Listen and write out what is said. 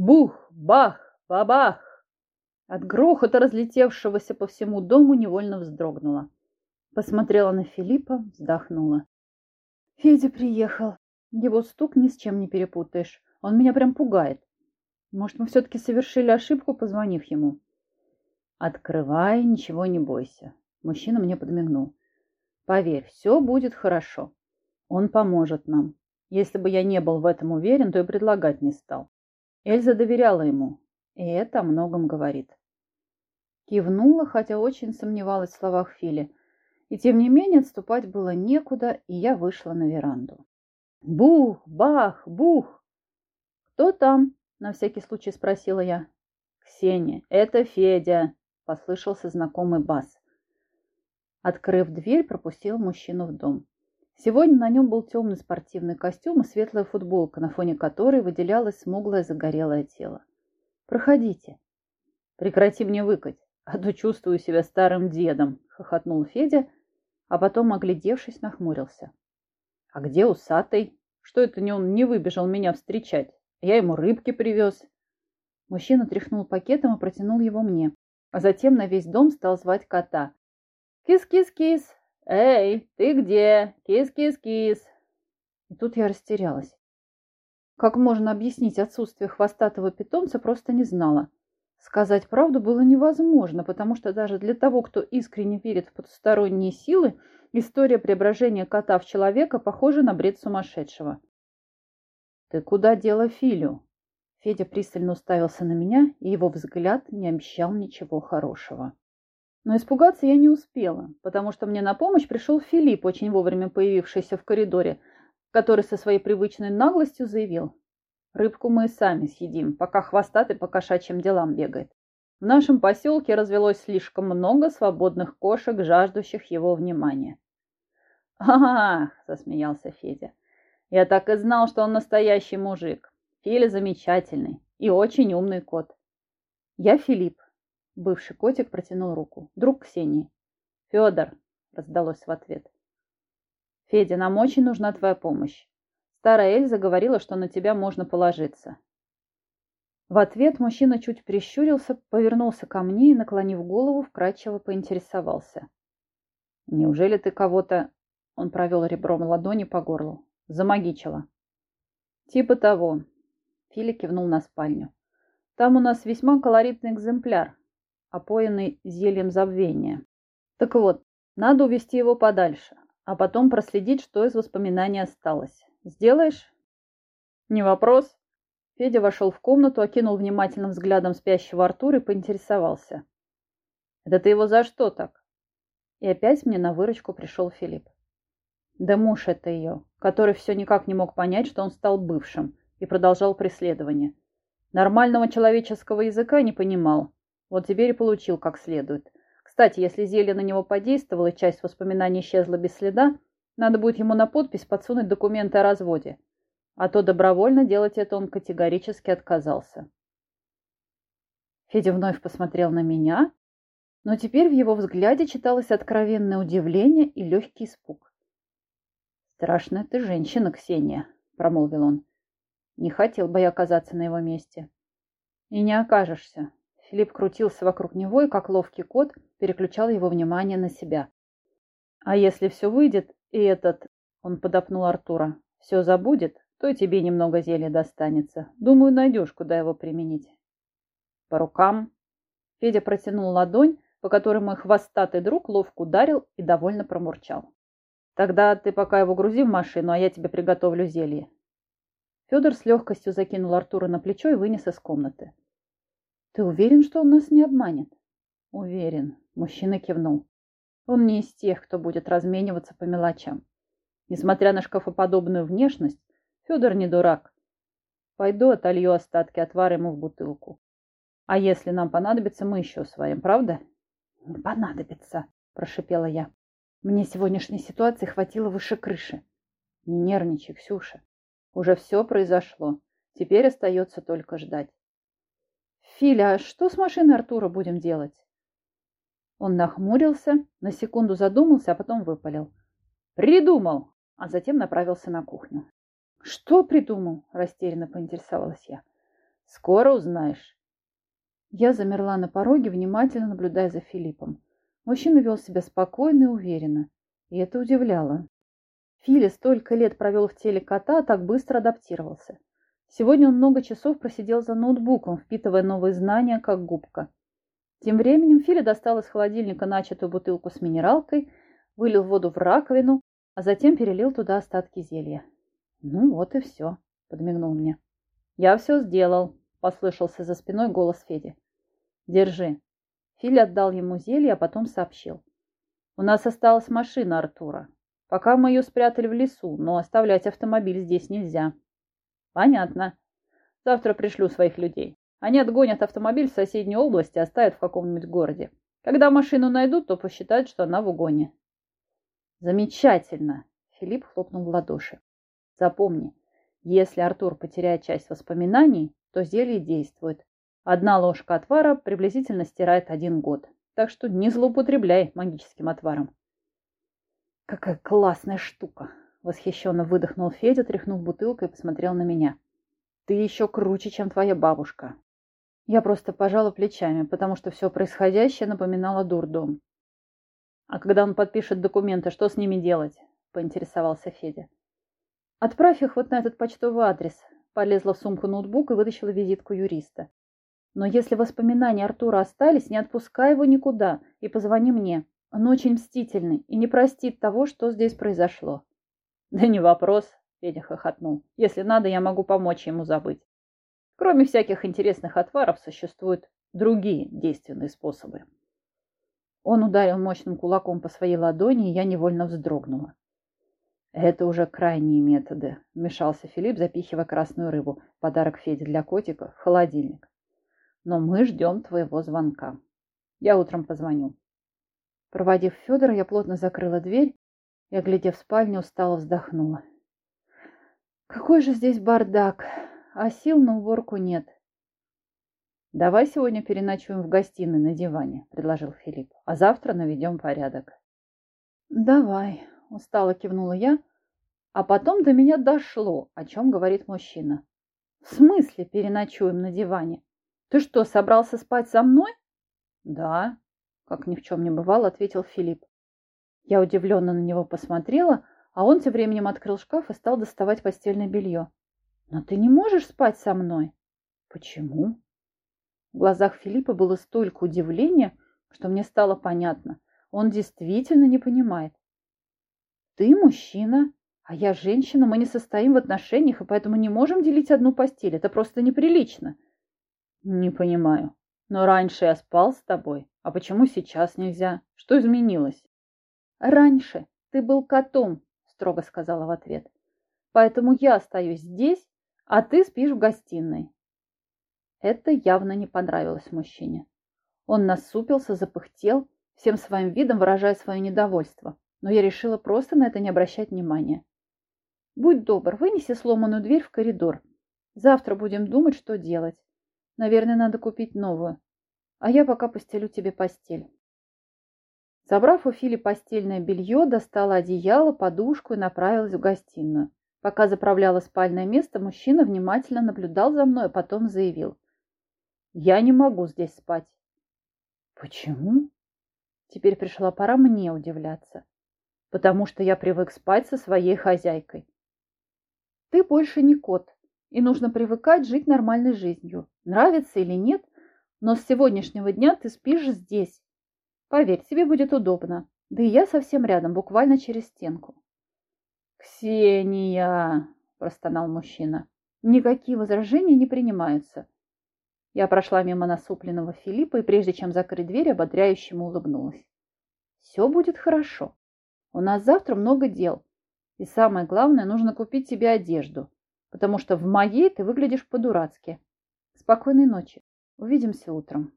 Бух, бах, бабах! От грохота, разлетевшегося по всему дому, невольно вздрогнула. Посмотрела на Филиппа, вздохнула. Федя приехал. Его стук ни с чем не перепутаешь. Он меня прям пугает. Может, мы все-таки совершили ошибку, позвонив ему? Открывай, ничего не бойся. Мужчина мне подмигнул. Поверь, все будет хорошо. Он поможет нам. Если бы я не был в этом уверен, то и предлагать не стал. Эльза доверяла ему, и это о многом говорит. Кивнула, хотя очень сомневалась в словах Фили. И тем не менее отступать было некуда, и я вышла на веранду. Бух, бах, бух! Кто там? На всякий случай спросила я. Ксения, это Федя, послышался знакомый бас. Открыв дверь, пропустил мужчину в дом. Сегодня на нем был темный спортивный костюм и светлая футболка, на фоне которой выделялось смуглое загорелое тело. «Проходите». «Прекрати мне выкать, а то чувствую себя старым дедом», — хохотнул Федя, а потом, оглядевшись, нахмурился. «А где усатый? Что это не он не выбежал меня встречать? Я ему рыбки привез». Мужчина тряхнул пакетом и протянул его мне, а затем на весь дом стал звать кота. «Кис-кис-кис! Эй, ты где? Кис-кис-кис!» И тут я растерялась. Как можно объяснить отсутствие хвостатого питомца, просто не знала. Сказать правду было невозможно, потому что даже для того, кто искренне верит в потусторонние силы, история преображения кота в человека похожа на бред сумасшедшего. «Ты куда дела Филю?» Федя пристально уставился на меня, и его взгляд не обещал ничего хорошего. Но испугаться я не успела, потому что мне на помощь пришел Филипп, очень вовремя появившийся в коридоре, который со своей привычной наглостью заявил. «Рыбку мы и сами съедим, пока хвостатый по кошачьим делам бегает. В нашем поселке развелось слишком много свободных кошек, жаждущих его внимания». «Ах!» – засмеялся Федя. «Я так и знал, что он настоящий мужик. Филя замечательный и очень умный кот». «Я Филипп», Бывший котик протянул руку. Друг Ксении. «Федор», — раздалось в ответ. «Федя, нам очень нужна твоя помощь. Старая Эльза говорила, что на тебя можно положиться». В ответ мужчина чуть прищурился, повернулся ко мне и, наклонив голову, вкрадчиво поинтересовался. «Неужели ты кого-то...» — он провел ребром ладони по горлу. «Замагичила». «Типа того». Филя кивнул на спальню. «Там у нас весьма колоритный экземпляр опоенный зельем забвения. Так вот, надо увести его подальше, а потом проследить, что из воспоминаний осталось. Сделаешь? Не вопрос. Федя вошел в комнату, окинул внимательным взглядом спящего Артура и поинтересовался. «Это ты его за что так?» И опять мне на выручку пришел Филипп. Да муж это ее, который все никак не мог понять, что он стал бывшим, и продолжал преследование. Нормального человеческого языка не понимал, вот теперь и получил как следует. Кстати, если зелье на него подействовало и часть воспоминаний исчезла без следа, надо будет ему на подпись подсунуть документы о разводе. А то добровольно делать это он категорически отказался. Федя вновь посмотрел на меня, но теперь в его взгляде читалось откровенное удивление и легкий испуг. «Страшная ты женщина, Ксения», — промолвил он. «Не хотел бы я оказаться на его месте». «И не окажешься. Филипп крутился вокруг него и, как ловкий кот, переключал его внимание на себя. «А если все выйдет, и этот...» — он подопнул Артура. «Все забудет, то и тебе немного зелья достанется. Думаю, найдешь, куда его применить». «По рукам». Федя протянул ладонь, по которой мой хвостатый друг ловко ударил и довольно промурчал. «Тогда ты пока его грузи в машину, а я тебе приготовлю зелье». Федор с легкостью закинул Артура на плечо и вынес из комнаты. Ты уверен, что он нас не обманет? Уверен. Мужчина кивнул. Он не из тех, кто будет размениваться по мелочам. Несмотря на шкафоподобную внешность, Федор не дурак. Пойду отолью остатки отвара ему в бутылку. А если нам понадобится, мы еще сварим, правда? Понадобится, прошипела я. Мне сегодняшней ситуации хватило выше крыши. Не нервничай, Ксюша. Уже все произошло. Теперь остается только ждать. «Филя, а что с машиной Артура будем делать?» Он нахмурился, на секунду задумался, а потом выпалил. «Придумал!» А затем направился на кухню. «Что придумал?» – растерянно поинтересовалась я. Скоро узнаешь. Я замерла на пороге, внимательно наблюдая за Филиппом. Мужчина вел себя спокойно и уверенно, и это удивляло. Филя столько лет провел в теле кота, а так быстро адаптировался. Сегодня он много часов просидел за ноутбуком, впитывая новые знания, как губка. Тем временем Филя достал из холодильника начатую бутылку с минералкой, вылил воду в раковину, а затем перелил туда остатки зелья. «Ну вот и все», — подмигнул мне. «Я все сделал», — послышался за спиной голос Феди. «Держи». Филя отдал ему зелье, а потом сообщил. «У нас осталась машина Артура. Пока мы ее спрятали в лесу, но оставлять автомобиль здесь нельзя». «Понятно. Завтра пришлю своих людей. Они отгонят автомобиль в соседней области и оставят в каком-нибудь городе. Когда машину найдут, то посчитают, что она в угоне. Замечательно! Филипп хлопнул в ладоши. Запомни, если Артур потеряет часть воспоминаний, то зелье действует. Одна ложка отвара приблизительно стирает один год. Так что не злоупотребляй магическим отваром. Какая классная штука! Восхищенно выдохнул Федя, тряхнул бутылкой и посмотрел на меня. Ты еще круче, чем твоя бабушка. Я просто пожала плечами, потому что все происходящее напоминало дурдом. «А когда он подпишет документы, что с ними делать?» – поинтересовался Федя. «Отправь их вот на этот почтовый адрес», – полезла в сумку ноутбук и вытащила визитку юриста. «Но если воспоминания Артура остались, не отпускай его никуда и позвони мне. Он очень мстительный и не простит того, что здесь произошло». «Да не вопрос», – Федя хохотнул. «Если надо, я могу помочь ему забыть». Кроме всяких интересных отваров, существуют другие действенные способы. Он ударил мощным кулаком по своей ладони, и я невольно вздрогнула. «Это уже крайние методы», — вмешался Филипп, запихивая красную рыбу, подарок Феде для котика, в холодильник. «Но мы ждем твоего звонка. Я утром позвоню». Проводив Федора, я плотно закрыла дверь и, оглядев спальню, устало вздохнула. «Какой же здесь бардак!» а сил на уборку нет. «Давай сегодня переночуем в гостиной на диване», — предложил Филипп, «а завтра наведем порядок». «Давай», — устало кивнула я, а потом до меня дошло, о чем говорит мужчина. «В смысле переночуем на диване? Ты что, собрался спать со мной?» «Да», — как ни в чем не бывало, ответил Филипп. Я удивленно на него посмотрела, а он тем временем открыл шкаф и стал доставать постельное белье. Но ты не можешь спать со мной. Почему? В глазах Филиппа было столько удивления, что мне стало понятно. Он действительно не понимает. Ты мужчина, а я женщина, мы не состоим в отношениях, и поэтому не можем делить одну постель. Это просто неприлично. Не понимаю. Но раньше я спал с тобой. А почему сейчас нельзя? Что изменилось? Раньше ты был котом, строго сказала в ответ. Поэтому я остаюсь здесь а ты спишь в гостиной. Это явно не понравилось мужчине. Он насупился, запыхтел, всем своим видом выражая свое недовольство, но я решила просто на это не обращать внимания. Будь добр, вынеси сломанную дверь в коридор. Завтра будем думать, что делать. Наверное, надо купить новую. А я пока постелю тебе постель. Забрав у Фили постельное белье, достала одеяло, подушку и направилась в гостиную. Пока заправляла спальное место, мужчина внимательно наблюдал за мной, а потом заявил. «Я не могу здесь спать». «Почему?» Теперь пришла пора мне удивляться. «Потому что я привык спать со своей хозяйкой». «Ты больше не кот, и нужно привыкать жить нормальной жизнью. Нравится или нет, но с сегодняшнего дня ты спишь здесь. Поверь, тебе будет удобно. Да и я совсем рядом, буквально через стенку. «Ксения!» – простонал мужчина. «Никакие возражения не принимаются». Я прошла мимо насупленного Филиппа и, прежде чем закрыть дверь, ободряюще улыбнулась. «Все будет хорошо. У нас завтра много дел. И самое главное, нужно купить тебе одежду, потому что в моей ты выглядишь по-дурацки. Спокойной ночи. Увидимся утром».